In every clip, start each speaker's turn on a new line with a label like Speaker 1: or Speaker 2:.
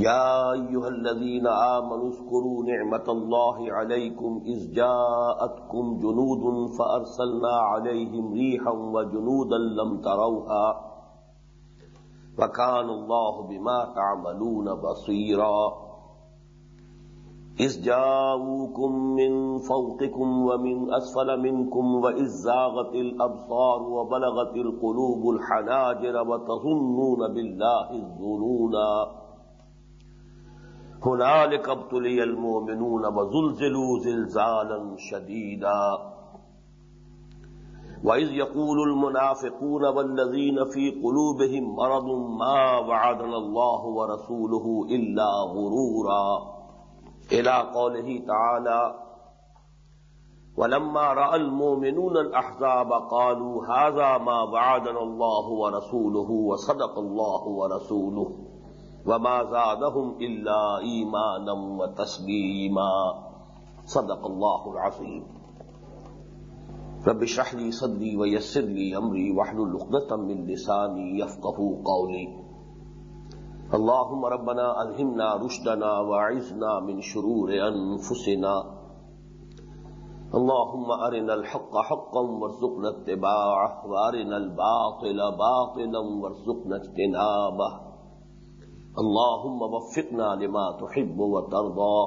Speaker 1: يا أيها الذين آمنوا اذكروا نعمة الله عليكم إذ جاءتكم جنود فأرسلنا عليهم ريحا وجنودا لم تروها وكان الله بما تعملون بصيرا إذ جاءوكم من فوقكم ومن أسفل منكم وإذ زاغت الأبصار وبلغت القلوب الحناجر وتظنون بالله الظنونا هنالك ابتلي المؤمنون وزلزلوا زلزالا شديدا وإذ يقول المنافقون والذين في قلوبهم مرض ما وعدنا الله ورسوله إلا غرورا. إلى قوله تعالى ولما رأى المؤمنون الأحزاب قالوا هذا ما وعدنا الله ورسوله وصدق الله ورسوله. وما زادهم الا ایمانا وتسلیما صدق اللہ العظیم. رب اشرح لي صدري ويسر لي امري واحلل عقدة من لساني يفقهوا قولي. اللهم ربنا الهمنا رشدنا واعذنا من شرور انفسنا اللهم ارنا الحق حقا وارزقنا اتباعه وارنا الباطل باطلا وارزقنا اجتنابه. اللهم وفقنا لما تحب وترضى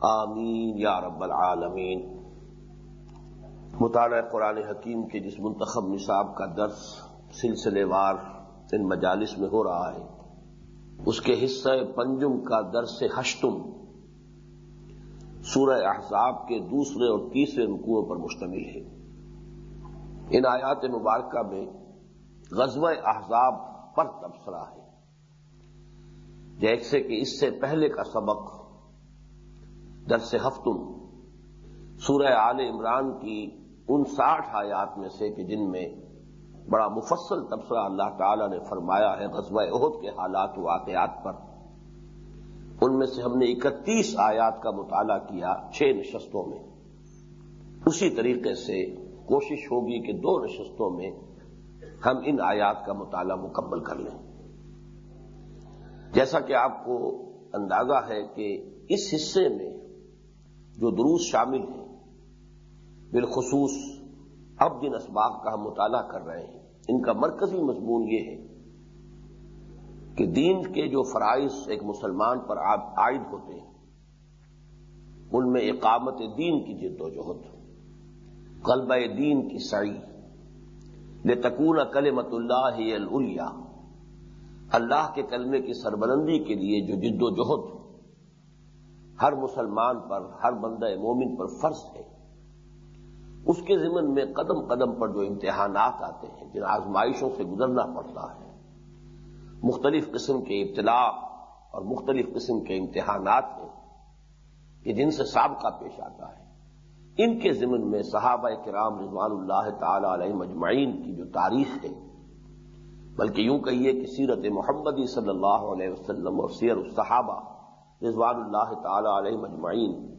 Speaker 1: آمین یا رب العالمین. مطالعہ قرآن حکیم کے جس منتخب نصاب کا درس سلسلے وار ان مجالس میں ہو رہا ہے، اس کے حصہ پنجم کا درس ہشتم سورہ احزاب کے دوسرے اور تیسرے رکوعوں پر مشتمل ہے۔ ان آیات مبارکہ میں غزوہ احزاب پر تبصرہ ہے۔ جیسے کہ اس سے پہلے کا سبق درس ہفتم سورہ آل عمران کی ان ساٹھ آیات میں سے کہ جن میں بڑا مفصل تبصرہ اللہ تعالی نے فرمایا ہے غزوہ عہد کے حالات و واقعات پر، ان میں سے ہم نے اکتیس آیات کا مطالعہ کیا چھ نشستوں میں۔ اسی طریقے سے کوشش ہوگی کہ دو نشستوں میں ہم ان آیات کا مطالعہ مکمل کر لیں۔ جیسا کہ آپ کو اندازہ ہے کہ اس حصے میں جو دروس شامل ہیں، بالخصوص اب جن اسباق کا ہم مطالعہ کر رہے ہیں، ان کا مرکزی مضمون یہ ہے کہ دین کے جو فرائض ایک مسلمان پر عائد ہوتے ہیں، ان میں اقامت دین کی جد و جہد قلب دین کی سعی، لتکون کلمت اللہ الیا اللہ کے کلمے کی سربلندی کے لیے جو جد و جہد ہر مسلمان پر، ہر بندہ مومن پر فرض ہے، اس کے ضمن میں قدم قدم پر جو امتحانات آتے ہیں، جن آزمائشوں سے گزرنا پڑتا ہے، مختلف قسم کے ابتلاع اور مختلف قسم کے امتحانات ہیں کہ جن سے سابقہ پیش آتا ہے۔ ان کے ضمن میں صحابہ کرام رضوان اللہ تعالی علیہ مجمعین کی جو تاریخ ہے بلکہ یوں کہیے کہ سیرت محمدی صلی اللہ علیہ وسلم اور سیر الصحابہ رضوان اللہ تعالی علیہ مجمعین،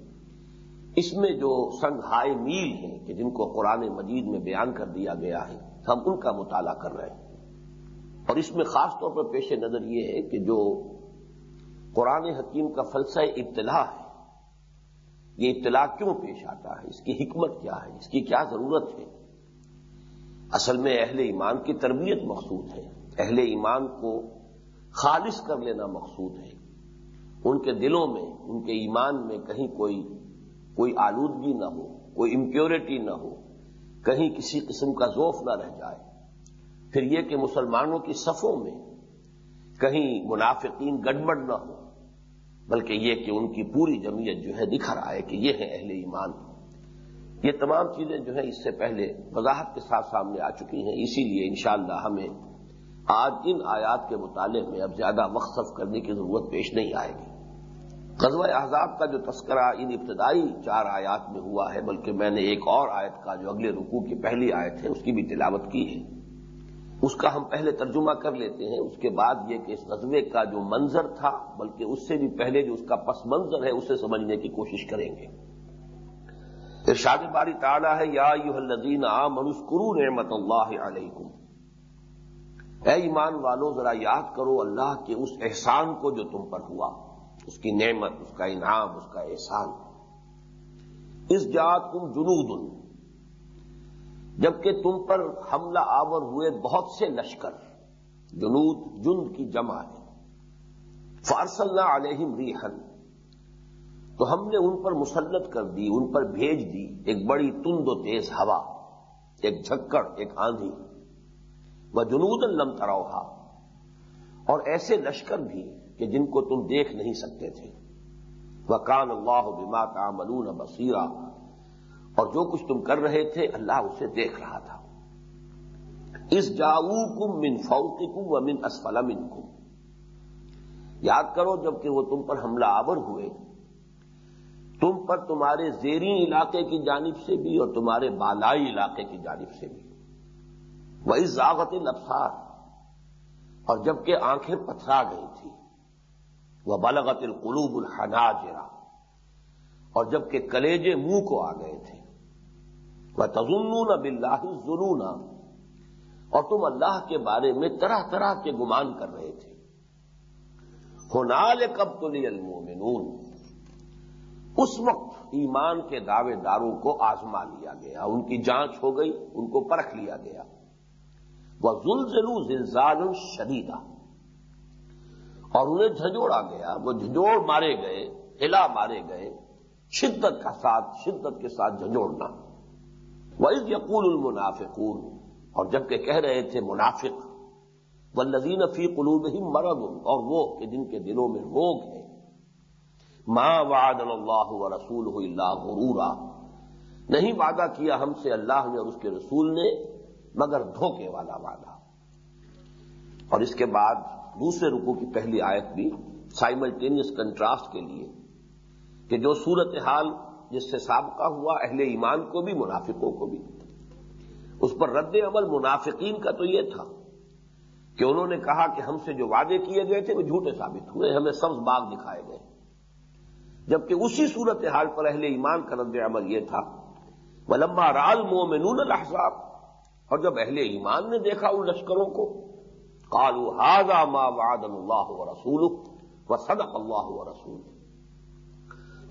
Speaker 1: اس میں جو سنگھائے میل ہیں کہ جن کو قرآن مجید میں بیان کر دیا گیا ہے، ہم ان کا مطالعہ کر رہے ہیں۔ اور اس میں خاص طور پر پیش نظر یہ ہے کہ جو قرآن حکیم کا فلسہ اطلاع ہے، یہ اطلاع کیوں پیش آتا ہے؟ اس کی حکمت کیا ہے؟ اس کی کیا ضرورت ہے؟ اصل میں اہل ایمان کی تربیت مقصود ہے۔ اہل ایمان کو خالص کر لینا مقصود ہے۔ ان کے دلوں میں، ان کے ایمان میں کہیں کوئی کوئی آلودگی نہ ہو، کوئی امپیورٹی نہ ہو، کہیں کسی قسم کا ذوف نہ رہ جائے۔ پھر یہ کہ مسلمانوں کی صفوں میں کہیں منافقین گڑبڑ نہ ہو، بلکہ یہ کہ ان کی پوری جمعیت جو ہے دکھا رہا ہے کہ یہ ہے اہل ایمان۔ یہ تمام چیزیں جو ہیں اس سے پہلے وضاحت کے ساتھ سامنے آ چکی ہیں، اسی لیے انشاءاللہ ہمیں آج ان آیات کے مطالعے میں اب زیادہ وقت صرف کرنے کی ضرورت پیش نہیں آئے گی۔ غزوہ احزاب کا جو تذکرہ ان ابتدائی چار آیات میں ہوا ہے، بلکہ میں نے ایک اور آیت کا جو اگلے رکوع کی پہلی آیت ہے، اس کی بھی تلاوت کی ہے۔ اس کا ہم پہلے ترجمہ کر لیتے ہیں، اس کے بعد یہ کہ اس غزوے کا جو منظر تھا، بلکہ اس سے بھی پہلے جو اس کا پس منظر ہے، اسے سمجھنے کی کوشش کریں گے۔ ارشاد باری تعالیٰ ہے، یا یو الدین آ منسکرو نعمت اللہ علیکم۔ اے ایمان والو، ذرا یاد کرو اللہ کے اس احسان کو جو تم پر ہوا، اس کی نعمت، اس کا انعام، اس کا احسان۔ اس جات تم جنود، جبکہ تم پر حملہ آور ہوئے بہت سے لشکر، جنود، جند کی جمع ہے۔ فارس اللہ علیہم ریحن تو ہم نے ان پر مسلط کر دی، ان پر بھیج دی، ایک بڑی تند و تیز ہوا، ایک جھکڑ، ایک آندھی۔ وہ جنود الم تروہا۔ اور ایسے لشکر بھی کہ جن کو تم دیکھ نہیں سکتے تھے۔ وہ کان اللہ بما کا ملون بصیرہ اور جو کچھ تم کر رہے تھے، اللہ اسے دیکھ رہا تھا۔ اس جاؤ کم من فوق کم و من اسفل من کم یاد کرو جبکہ وہ تم پر حملہ آور ہوئے۔ تم پر تمہارے زیریں علاقے کی جانب سے بھی اور تمہارے بالائی علاقے کی جانب سے بھی۔ وہی زاغت لفسار اور جبکہ آنکھیں پتھرا گئی تھی وہ بلغت القلوب الحناجرا اور جبکہ کلیجے منہ کو آ گئے تھے۔ وہ تزنون اب اللہ اور تم اللہ کے بارے میں طرح طرح کے گمان کر رہے تھے۔ ہونال کب تو المومنون اس وقت ایمان کے دعوے داروں کو آزما لیا گیا، ان کی جانچ ہو گئی، ان کو پرکھ لیا گیا۔ وہ زلزلو زلزال شدیدہ اور انہیں جھنجوڑا گیا، وہ جھنجوڑ مارے گئے، ہلا مارے گئے۔ شدت کا ساتھ، شدت کے ساتھ جھنجوڑنا وہ یقول المنافقون۔ اور جبکہ کہہ رہے تھے منافق و لذین فی قلوب ہی مرد اور وہ کہ جن کے دلوں میں روگ ہے۔ ماں وعد اللہ و رسول اللہ غرورا۔ نہیں وعدہ کیا ہم سے اللہ نے اور اس کے رسول نے، مگر دھوکے والا وعدہ۔ اور اس کے بعد دوسرے رکو کی پہلی آیت بھی سائملٹینیس کنٹراسٹ کے لیے کہ جو صورت حال جس سے سابقہ ہوا، اہل ایمان کو بھی، منافقوں کو بھی۔ اس پر رد عمل منافقین کا تو یہ تھا کہ انہوں نے کہا کہ ہم سے جو وعدے کیے گئے تھے، وہ جھوٹے ثابت ہوئے، ہمیں سبز باغ دکھائے گئے۔ جبکہ اسی صورت حال پر اہل ایمان کا رد عمل یہ تھا وہ لمبا رال مومنون الحساب اور جب اہل ایمان نے دیکھا ان لشکروں کو کالو ہاضا ما وعد اللہ و رسول و صدق اللہ و رسول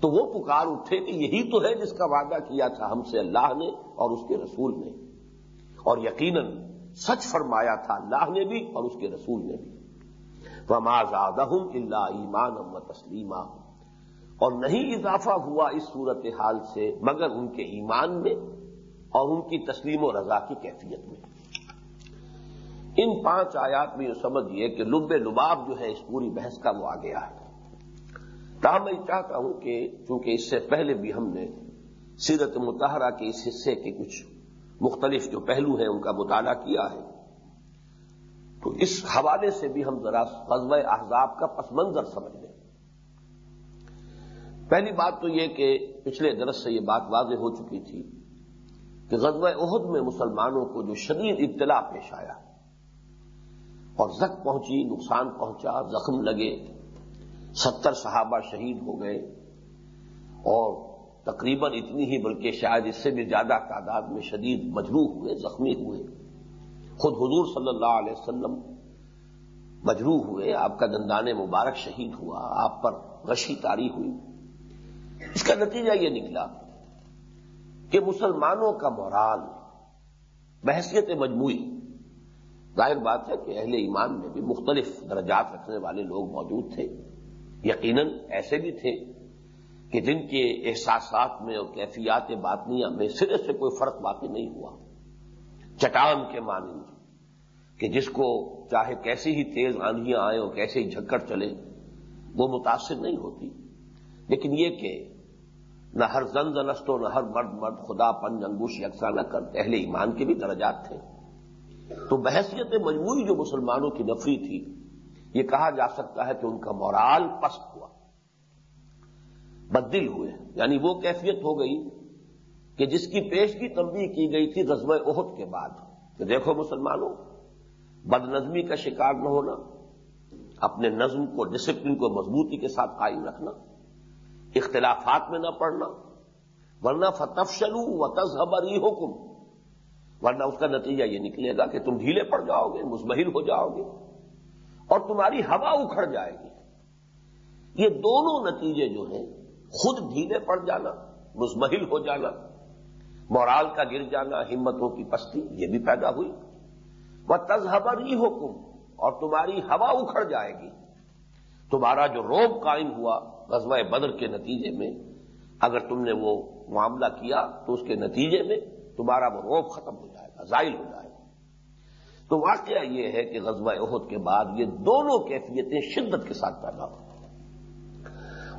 Speaker 1: تو وہ پکار اٹھے کہ یہی تو ہے جس کا وعدہ کیا تھا ہم سے اللہ نے اور اس کے رسول نے۔ اور یقیناً سچ فرمایا تھا اللہ نے بھی اور اس کے رسول نے بھی۔ وہ ماضادہ اللہ ایمان و تسلیمہ اور نہیں اضافہ ہوا اس صورت حال سے مگر ان کے ایمان میں اور ان کی تسلیم و رضا کی کیفیت میں۔ ان پانچ آیات میں یہ سمجھیے کہ لب لباب جو ہے اس پوری بحث کا وہ آ گیا ہے۔ تاہم میں چاہتا ہوں کہ چونکہ اس سے پہلے بھی ہم نے سیرت متحرہ کے اس حصے کے کچھ مختلف جو پہلو ہیں ان کا مطالعہ کیا ہے، تو اس حوالے سے بھی ہم ذرا قزب احزاب کا پس منظر سمجھ لیں۔ پہلی بات تو یہ کہ پچھلے درس سے یہ بات واضح ہو چکی تھی کہ غزوہ عہد میں مسلمانوں کو جو شدید اطلاع پیش آیا اور زخ پہنچی، نقصان پہنچا، زخم لگے، ستر صحابہ شہید ہو گئے اور تقریباً اتنی ہی بلکہ شاید اس سے بھی زیادہ تعداد میں شدید مجروح ہوئے، زخمی ہوئے۔ خود حضور صلی اللہ علیہ وسلم مجروح ہوئے، آپ کا دندان مبارک شہید ہوا، آپ پر غشی تاری ہوئی۔ اس کا نتیجہ یہ نکلا کہ مسلمانوں کا مورال، بحثیت مجموعی، ظاہر بات ہے کہ اہل ایمان میں بھی مختلف درجات رکھنے والے لوگ موجود تھے۔ یقیناً ایسے بھی تھے کہ جن کے احساسات میں اور کیفیات باطنیہ میں سرے سے کوئی فرق باقی نہیں ہوا۔ چٹان کے مانند کہ جس کو چاہے کیسی ہی تیز آندیاں آئیں اور کیسے ہی جھکڑ چلے وہ متاثر نہیں ہوتی۔ لیکن یہ کہ نہ ہر زن زنست نہ ہر مرد مرد خدا پن انگوش یکساں نہ کر، اہل ایمان کے بھی درجات تھے۔ تو بحثیت مجموعی جو مسلمانوں کی نفری تھی، یہ کہا جا سکتا ہے کہ ان کا مورال پست ہوا، بدل ہوئے۔ یعنی وہ کیفیت ہو گئی کہ جس کی پیشگی تنبیہ کی گئی تھی غزب عہد کے بعد۔ کہ دیکھو مسلمانوں، بد نظمی کا شکار نہ ہونا، اپنے نظم کو ڈسپلن کو، مضبوطی کے ساتھ قائم رکھنا۔ اختلافات میں نہ پڑنا، ورنہ فتف شلو و تذہبر ہی حکم ورنہ اس کا نتیجہ یہ نکلے گا کہ تم ڈھیلے پڑ جاؤ گے، مزمحل ہو جاؤ گے، اور تمہاری ہوا اکھڑ جائے گی۔ یہ دونوں نتیجے جو ہیں، خود ڈھیلے پڑ جانا، مزمحل ہو جانا، مورال کا گر جانا، ہمتوں کی پستی، یہ بھی پیدا ہوئی۔ وہ تذہبر ہی حکم اور تمہاری ہوا اکھڑ جائے گی۔ تمہارا جو روب قائم ہوا غزوہ بدر کے نتیجے میں اگر تم نے وہ معاملہ کیا تو اس کے نتیجے میں تمہارا وہ روب ختم ہو جائے گا، زائل ہو جائے گا۔ تو واقعہ یہ ہے کہ غزوہ عہد کے بعد یہ دونوں کیفیتیں شدت کے ساتھ پیدا ہوئی۔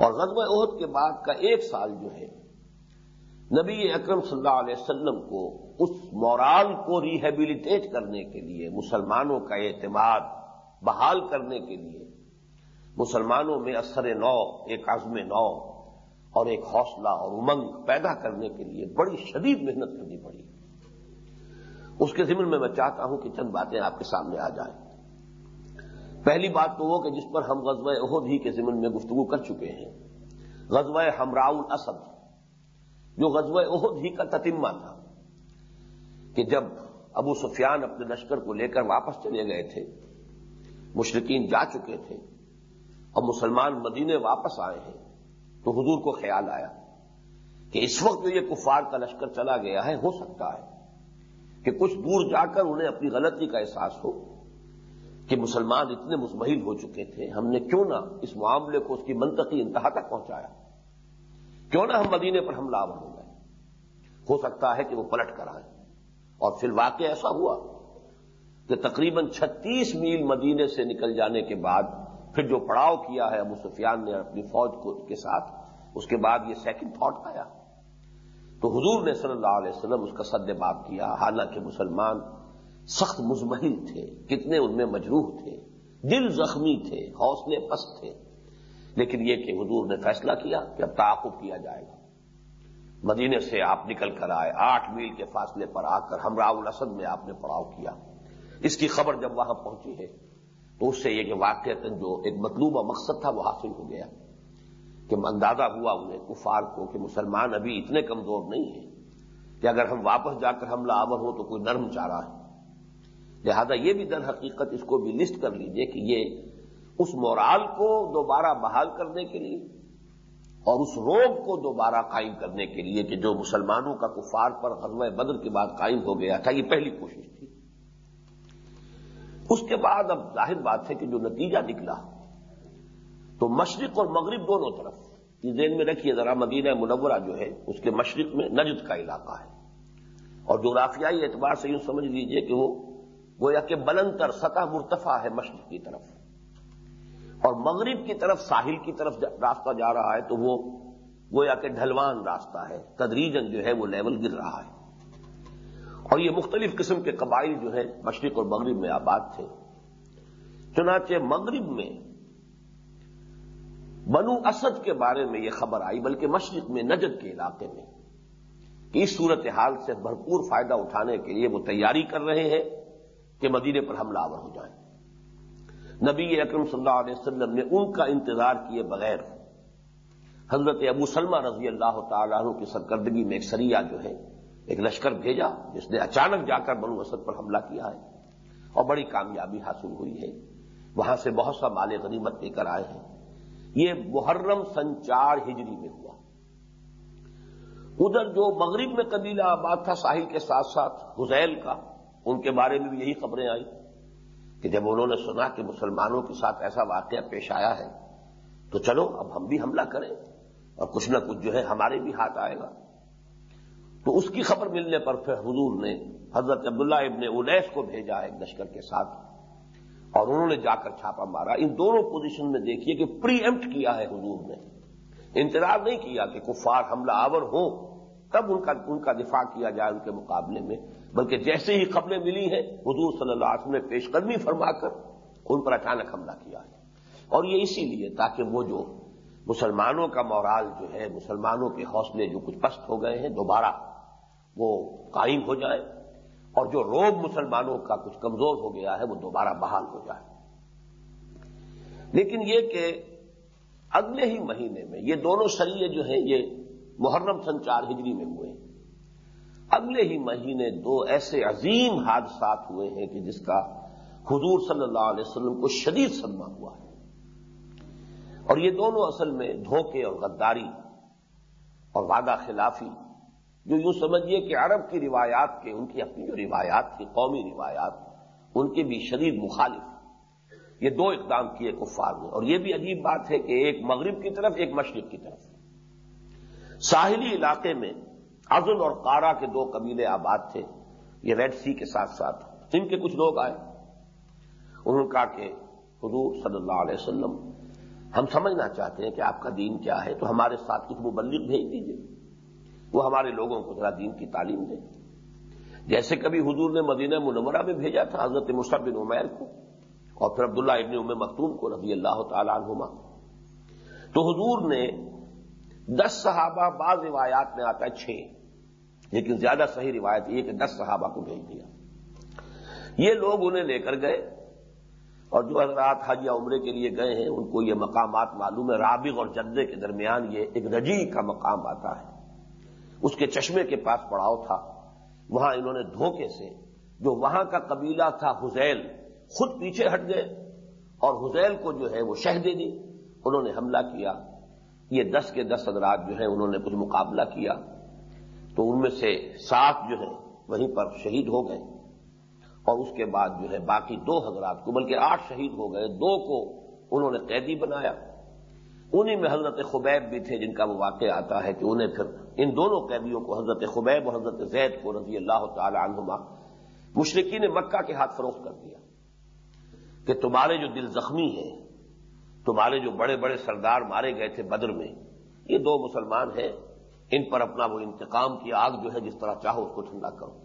Speaker 1: اور غزوہ عہد کے بعد کا ایک سال جو ہے، نبی اکرم صلی اللہ علیہ وسلم کو اس مورال کو ریہیبلیٹیٹ کرنے کے لیے، مسلمانوں کا اعتماد بحال کرنے کے لیے مسلمانوں میں اثر نو، ایک عزم نو اور ایک حوصلہ اور امنگ پیدا کرنے کے لیے بڑی شدید محنت کرنی پڑی۔ اس کے ذمن میں میں چاہتا ہوں کہ چند باتیں آپ کے سامنے آ جائیں۔ پہلی بات تو وہ کہ جس پر ہم غزوہ عہد ہی کے ذمن میں گفتگو کر چکے ہیں۔ غزوہ ہمراؤ الاسد، جو غزوہ عہد ہی کا تتمہ تھا کہ جب ابو سفیان اپنے لشکر کو لے کر واپس چلے گئے تھے مشرقین جا چکے تھے اور مسلمان مدینے واپس آئے ہیں تو حضور کو خیال آیا کہ اس وقت جو یہ کفار کا لشکر چلا گیا ہے، ہو سکتا ہے کہ کچھ دور جا کر انہیں اپنی غلطی کا احساس ہو کہ مسلمان اتنے مزمحل ہو چکے تھے۔ ہم نے کیوں نہ اس معاملے کو اس کی منطقی انتہا تک پہنچایا۔ کیوں نہ ہم مدینے پر حملہ آور ہو گئے۔ ہو سکتا ہے کہ وہ پلٹ کر آئے اور پھر واقع ایسا ہوا کہ تقریباً چھتیس میل مدینے سے نکل جانے کے بعد پھر جو پڑاؤ کیا ہے ابو سفیان نے اپنی فوج کے ساتھ، اس کے بعد یہ سیکنڈ تھاٹ آیا۔ تو حضور نے صلی اللہ علیہ وسلم اس کا سد باب کیا۔ حالانکہ مسلمان سخت مزمحل تھے، کتنے ان میں مجروح تھے، دل زخمی تھے، حوصلے پست تھے۔ لیکن یہ کہ حضور نے فیصلہ کیا کہ اب تعاقب کیا جائے گا۔ مدینے سے آپ نکل کر آئے، آٹھ میل کے فاصلے پر آ کر ہمراہ الاسد میں آپ نے پڑاؤ کیا۔ اس کی خبر جب وہاں پہنچی ہے تو اس سے یہ کہ واقع جو ایک مطلوبہ مقصد تھا وہ حاصل ہو گیا کہ اندازہ ہوا انہیں کفار کو کہ مسلمان ابھی اتنے کمزور نہیں ہیں کہ اگر ہم واپس جا کر حملہ آور ہو تو کوئی نرم چارہ ہے۔ لہذا یہ بھی در حقیقت اس کو بھی لسٹ کر لیجیے کہ یہ اس مورال کو دوبارہ بحال کرنے کے لیے اور اس روگ کو دوبارہ قائم کرنے کے لیے کہ جو مسلمانوں کا کفار پر غزوہ بدر کے بعد قائم ہو گیا تھا، یہ پہلی کوشش تھی۔ اس کے بعد اب ظاہر بات ہے کہ جو نتیجہ نکلا تو مشرق اور مغرب دونوں طرف، یہ ذہن میں رکھیے ذرا مدینہ منورہ جو ہے، اس کے مشرق میں نجد کا علاقہ ہے۔ اور جو رافیائی اعتبار سے یوں سمجھ لیجیے کہ وہ گویا کہ بلند تر سطح مرتفع ہے مشرق کی طرف۔ اور مغرب کی طرف، ساحل کی طرف راستہ جا رہا ہے تو وہ گویا کہ ڈھلوان راستہ ہے تدریجن جو ہے وہ لیول گر رہا ہے۔ اور یہ مختلف قسم کے قبائل جو ہیں، مشرق اور مغرب میں آباد تھے۔ چنانچہ مغرب میں بنو اسد کے بارے میں یہ خبر آئی، بلکہ مشرق میں نجد کے علاقے میں کہ اس صورت حال سے بھرپور فائدہ اٹھانے کے لیے وہ تیاری کر رہے ہیں کہ مدینے پر حملہ آور ہو جائیں۔ نبی اکرم صلی اللہ علیہ وسلم نے ان کا انتظار کیے بغیر حضرت ابو سلمہ رضی اللہ تعالیٰ عنہ کی سرکردگی میں ایک سریہ جو ہے ایک لشکر بھیجا، جس نے اچانک جا کر بنو اسد پر حملہ کیا ہے اور بڑی کامیابی حاصل ہوئی ہے۔ وہاں سے بہت سا مال غنیمت لے کر آئے ہیں۔ یہ محرم سنچار ہجری میں ہوا۔ ادھر جو مغرب میں قبیلہ آباد تھا ساحل کے ساتھ ساتھ، حزیل کا، ان کے بارے میں بھی یہی خبریں آئیں کہ جب انہوں نے سنا کہ مسلمانوں کے ساتھ ایسا واقعہ پیش آیا ہے، تو چلو، اب ہم بھی حملہ کریں اور کچھ نہ کچھ جو ہے ہمارے بھی ہاتھ آئے گا۔ تو اس کی خبر ملنے پر پھر حضور نے حضرت عبداللہ ابن انیس کو بھیجا ایک لشکر کے ساتھ اور انہوں نے جا کر چھاپا مارا۔ ان دونوں پوزیشن میں دیکھیے کہ پری ایمپٹ کیا ہے حضور نے۔ انتظار نہیں کیا کہ کفار حملہ آور ہو تب ان کا ان کا دفاع کیا جائے ان کے مقابلے میں۔ بلکہ جیسے ہی خبریں ملی ہیں، حضور صلی اللہ علیہ وسلم نے پیش قدمی فرما کر ان پر اچانک حملہ کیا ہے۔ اور یہ اسی لیے تاکہ وہ جو مسلمانوں کا مورال جو ہے، مسلمانوں کے حوصلے جو کچھ پست ہو گئے ہیں، دوبارہ وہ قائم ہو جائے اور جو روب مسلمانوں کا کچھ کمزور ہو گیا ہے وہ دوبارہ بحال ہو جائے۔ لیکن یہ کہ اگلے ہی مہینے میں یہ دونوں سریے جو ہیں یہ محرم سن چار ہجری میں ہوئے۔ ہیں اگلے ہی مہینے دو ایسے عظیم حادثات ہوئے ہیں کہ جس کا حضور صلی اللہ علیہ وسلم کو شدید صدمہ ہوا ہے۔ اور یہ دونوں اصل میں دھوکے اور غداری اور وعدہ خلافی جو یوں سمجھیے کہ عرب کی روایات کے، ان کی اپنی جو روایات تھی، قومی روایات، ان کے بھی شدید مخالف یہ دو اقدام کیے کفار نے۔ اور یہ بھی عجیب بات ہے کہ ایک مغرب کی طرف، ایک مشرق کی طرف۔ ساحلی علاقے میں ازل اور کارا کے دو قبیلے آباد تھے۔ یہ ریڈ سی کے ساتھ ساتھ جن کے کچھ لوگ آئے۔ انہوں نے کہا کہ حضور صلی اللہ علیہ وسلم، ہم سمجھنا چاہتے ہیں کہ آپ کا دین کیا ہے، تو ہمارے ساتھ کچھ مبلغ بھیج دیجیے وہ ہمارے لوگوں کو ذرا دین کی تعلیم دیں جیسے کبھی حضور نے مدینہ منورہ میں بھیجا تھا حضرت مصحف بن عمیر کو اور پھر عبداللہ ابن ام مختوم کو رضی اللہ تعالی عنہما۔ تو حضور نے دس صحابہ بعض روایات میں آتا ہے چھ، لیکن زیادہ صحیح روایت یہ کہ دس صحابہ کو بھیج دیا۔ یہ لوگ انہیں لے کر گئے اور جو حضرات حج یا عمرے کے لیے گئے ہیں، ان کو یہ مقامات معلوم ہے۔ رابغ اور جدے کے درمیان یہ ایک رجی کا مقام آتا ہے۔ اس کے چشمے کے پاس پڑاؤ تھا۔ وہاں انہوں نے دھوکے سے، جو وہاں کا قبیلہ تھا حزیل، خود پیچھے ہٹ گئے اور حزیل کو جو ہے وہ شہ دے دی۔ انہوں نے حملہ کیا۔ یہ دس کے دس حضرات جو ہے انہوں نے کچھ مقابلہ کیا۔ تو ان میں سے سات جو ہے وہیں پر شہید ہو گئے۔ اور اس کے بعد جو ہے، باقی دو حضرات کو، بلکہ آٹھ شہید ہو گئے، دو کو انہوں نے قیدی بنایا۔ انہیں میں حضرت خبیب بھی تھے جن کا وہ واقع آتا ہے کہ انہیں پھر ان دونوں قیدیوں کو حضرت خبیب اور حضرت زید کو رضی اللہ تعالی عنہما مشرقی نے مکہ کے ہاتھ فروخت کر دیا کہ تمہارے جو دل زخمی ہیں، تمہارے جو بڑے بڑے سردار مارے گئے تھے بدر میں، یہ دو مسلمان ہیں، ان پر اپنا وہ انتقام کی آگ جو ہے جس طرح چاہو اس کو ٹھنڈا کرو۔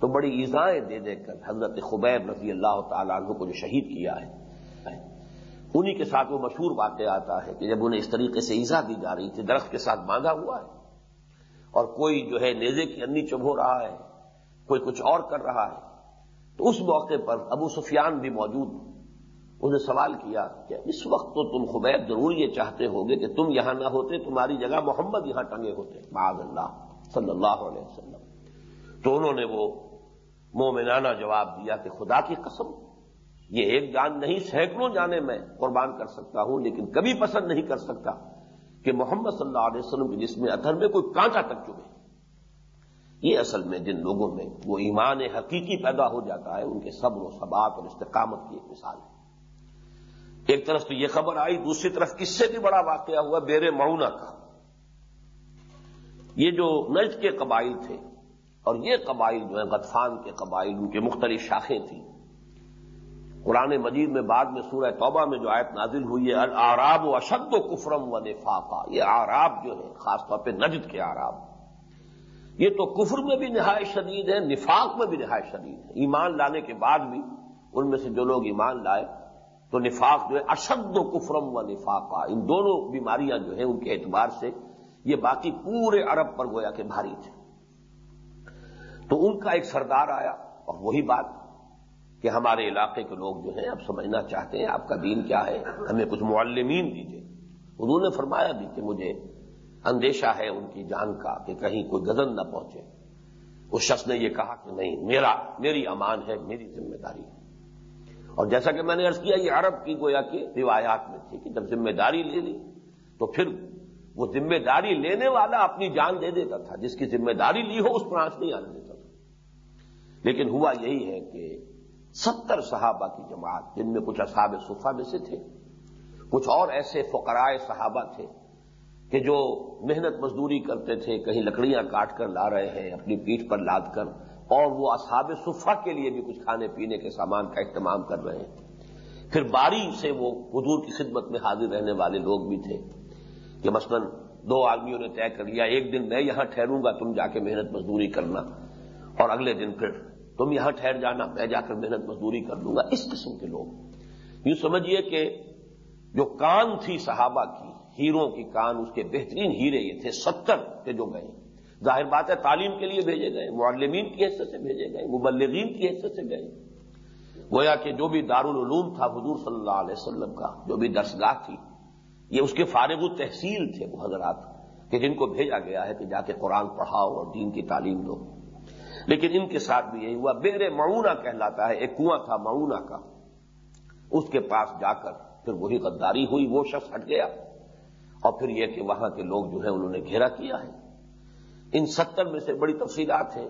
Speaker 1: تو بڑی ایزائیں دے دے کر حضرت خبیب رضی اللہ تعالیٰ عنہ کو جو شہید کیا ہے انہی کے ساتھ وہ مشہور واقع آتا ہے کہ جب انہیں اس طریقے سے ایزا دی جا رہی تھی، درخت کے ساتھ باندھا ہوا ہے۔ اور کوئی جو ہے نیزے کی انی چبھو رہا ہے، کوئی کچھ اور کر رہا ہے۔ تو اس موقع پر ابو سفیان بھی موجود۔ انہیں سوال کیا کہ اس وقت تو تم خبیب ضرور یہ چاہتے ہوگے کہ تم یہاں نہ ہوتے، تمہاری جگہ محمد یہاں ٹنگے ہوتے۔ معاذ اللہ، صلی اللہ علیہ وسلم۔ تو انہوں نے وہ مومنانہ جواب دیا کہ خدا کی قسم یہ ایک جان نہیں، سینکڑوں جانے میں قربان کر سکتا ہوں، لیکن کبھی پسند نہیں کر سکتا کہ محمد صلی اللہ علیہ وسلم کے جسم اتھر میں کوئی کانٹا تک چبے یہ اصل میں جن لوگوں میں وہ ایمان حقیقی پیدا ہو جاتا ہے، ان کے صبر و ثبات اور استقامت کی ایک مثال ہے۔ ایک طرف تو یہ خبر آئی، دوسری طرف کس سے بھی بڑا واقعہ ہوا بیر معنا کا۔ یہ جو نجد کے قبائل تھے، اور یہ قبائل جو ہیں، غطفان کے قبائل، ان کے مختلف شاخیں تھیں۔ قرآن مجید میں بعد میں سورہ توبہ میں جو آیت نازل ہوئی ہے الراب و اشد و کفرم و نفاقہ یہ آراب جو ہے، خاص طور پہ نجد کے آراب یہ تو کفر میں بھی نہایت شدید ہے، نفاق میں بھی نہایت شدید ہے۔ ایمان لانے کے بعد بھی ان میں سے جو لوگ ایمان لائے، تو نفاق جو ہے اشد و کفرم و نفاقہ ان دونوں بیماریاں جو ہیں، ان کے اعتبار سے یہ باقی پورے عرب پر گویا کہ بھاری تھے۔ تو ان کا ایک سردار آیا، اور وہی بات کہ ہمارے علاقے کے لوگ جو ہیں اب سمجھنا چاہتے ہیں، آپ کا دین کیا ہے؟ ہمیں کچھ معلمین دیجیے انہوں نے فرمایا بھی کہ مجھے اندیشہ ہے ان کی جان کا کہ کہیں کوئی گزن نہ پہنچے۔ اس شخص نے یہ کہا کہ نہیں، میرا، میری امان ہے، میری ذمہ داری ہے۔ اور جیسا کہ میں نے ارض کیا، یہ عرب کی گویا کہ روایات میں تھی کہ جب ذمہ داری لے لی، تو پھر وہ ذمہ داری لینے والا اپنی جان دے دیتا تھا۔ جس کی ذمہ داری لی ہو، اس پر آنچ نہیں آنے دیتا تھا۔ لیکن ہوا یہی ہے کہ ستر صحابہ کی جماعت، جن میں کچھ اصحاب صفحہ میں سے تھے، کچھ اور ایسے فقرائے صحابہ تھے کہ جو محنت مزدوری کرتے تھے، کہیں لکڑیاں کاٹ کر لا رہے ہیں، اپنی پیٹھ پر لاد کر، اور وہ اصحاب صفحہ کے لیے بھی کچھ کھانے پینے کے سامان کا اہتمام کر رہے ہیں۔ پھر باری سے وہ حضور کی خدمت میں حاضر رہنے والے لوگ بھی تھے کہ مثلا دو آدمیوں نے طے کر لیا، ایک دن میں یہاں ٹھہروں گا، تم جا کے محنت مزدوری کرنا، اور اگلے دن پھر تم یہاں ٹھہر جانا، میں جا کر محنت مزدوری کر لوں گا۔ اس قسم کے لوگ۔ یوں سمجھیے کہ جو کان تھی صحابہ کی، ہیروں کی کان، اس کے بہترین ہیرے یہ تھے، ستر کے جو گئے۔ ظاہر بات ہے، تعلیم کے لیے بھیجے گئے، معلمین کی حصے سے بھیجے گئے، مبلغین کی حصے سے گئے۔ گویا کہ جو بھی دارالعلوم تھا حضور صلی اللہ علیہ وسلم کا، جو بھی درسگاہ تھی، یہ اس کے فارغ و تحصیل تھے وہ حضرات، کہ جن کو بھیجا گیا ہے کہ جا کے قرآن پڑھاؤ اور دین کی تعلیم دو۔ لیکن ان کے ساتھ بھی یہی ہوا۔ بیر معونہ کہلاتا ہے، ایک کنواں تھا معونہ کا۔ اس کے پاس جا کر پھر وہی غداری ہوئی، وہ شخص ہٹ گیا۔ اور پھر یہ کہ وہاں کے لوگ جو ہے انہوں نے گھیرا کیا ہے۔ ان ستر میں سے بڑی تفصیلات ہیں،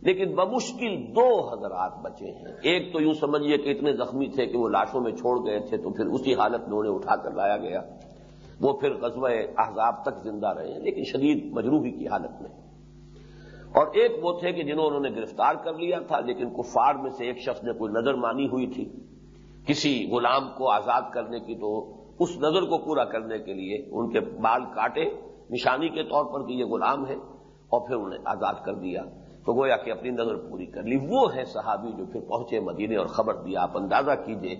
Speaker 1: لیکن بمشکل دو حضرات بچے ہیں۔ ایک تو یوں سمجھیے کہ اتنے زخمی تھے کہ وہ لاشوں میں چھوڑ گئے تھے، تو پھر اسی حالت میں انہیں اٹھا کر لایا گیا۔ وہ پھر غزوہ احزاب تک زندہ رہے ہیں، لیکن شدید مجروحی کی حالت میں۔ اور ایک وہ تھے کہ جنہوں نے گرفتار کر لیا تھا، لیکن کفار میں سے ایک شخص نے کوئی نظر مانی ہوئی تھی۔ کسی غلام کو آزاد کرنے کی تو اس نظر کو پورا کرنے کے لیے ان کے بال کاٹے۔ نشانی کے طور پر کہ یہ غلام ہے اور پھر انہیں آزاد کر دیا۔ تو گویا کہ اپنی نظر پوری کر لی۔ وہ ہے صحابی جو پھر پہنچے مدینے اور خبر دیا۔ آپ اندازہ کیجیے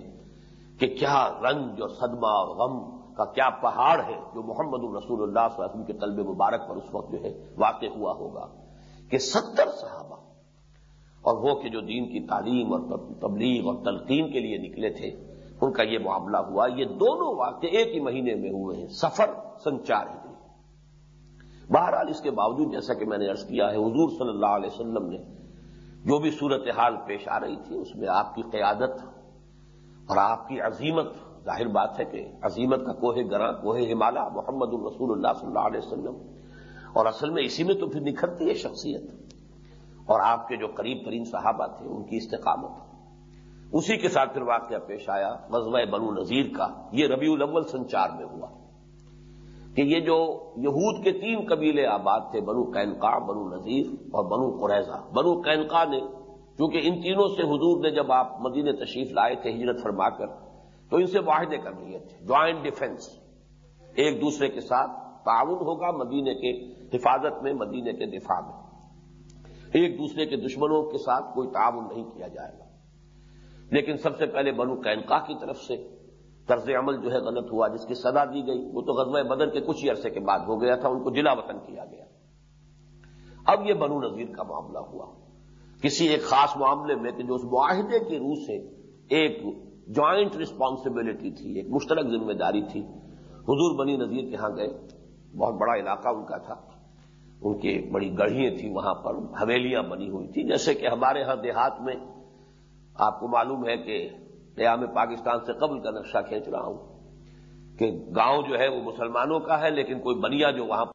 Speaker 1: کہ کیا رنج اور صدمہ اور غم کا کیا پہاڑ ہے جو محمد الرسول اللہ صلی اللہ علیہ وسلم کے طلب مبارک پر اس وقت جو ہے واقع ہوا ہوگا۔ کہ ستر صحابہ اور وہ کہ جو دین کی تعلیم اور تبلیغ اور تلقین کے لیے نکلے تھے، ان کا یہ معاملہ ہوا۔ یہ دونوں واقع ایک ہی مہینے میں ہوئے ہیں، سفر سنچار ہی بہرحال اس کے باوجود جیسا کہ میں نے ارض کیا ہے، حضور صلی اللہ علیہ وسلم نے جو بھی صورتحال پیش آ رہی تھی، اس میں آپ کی قیادت اور آپ کی عظیمت، ظاہر بات ہے کہ عظیمت کا کوہ گراں، کوہ ہمالا، محمد الرسول اللہ صلی اللہ علیہ وسلم اور اصل میں اسی میں تو پھر نکھرتی ہے شخصیت۔ اور آپ کے جو قریب ترین صحابہ تھے، ان کی استقامت۔ اسی کے ساتھ پھر واقعہ پیش آیا، غزوہ بنو نذیر کا۔ یہ ربیع الاول سنچار میں ہوا۔ کہ یہ جو یہود کے تین قبیلے آباد تھے، بنو کینکا بنو نذیر اور بنو قریضہ بنو کینکا نے، چونکہ ان تینوں سے حضور نے جب آپ مدینہ تشریف لائے تھے ہجرت فرما کر، تو ان سے معاہدے کر لیے تھے، جوائنٹ ڈیفنس۔ ایک دوسرے کے ساتھ تعاون ہوگا مدینے کے حفاظت میں مدینے کے دفاع میں۔ ایک دوسرے کے دشمنوں کے ساتھ کوئی تعاون نہیں کیا جائے گا۔ لیکن سب سے پہلے بنو کینکا کی طرف سے طرز عمل جو ہے غلط ہوا، جس کی سزا دی گئی، وہ تو غزوہ بدر کے کچھ ہی عرصے کے بعد ہو گیا تھا، ان کو جلا وطن کیا گیا۔ اب یہ بنو نذیر کا معاملہ ہوا۔ کسی ایک خاص معاملے میں کہ جو اس معاہدے کی روح سے ایک جوائنٹ رسپانسبلٹی تھی، ایک مشترک ذمہ داری تھی، حضور بنی نذیر کے ہاں گئے۔ بہت بڑا علاقہ ان کا تھا۔ ان کی بڑی گڑھیاں تھیں وہاں پر، حویلیاں بنی ہوئی تھیں۔ جیسے کہ ہمارے ہاں دیہات میں آپ کو معلوم ہے کہ قیام پاکستان سے قبل کا نقشہ کھینچ رہا ہوں کہ گاؤں جو ہے وہ مسلمانوں کا ہے، لیکن کوئی بنیا جو وہاں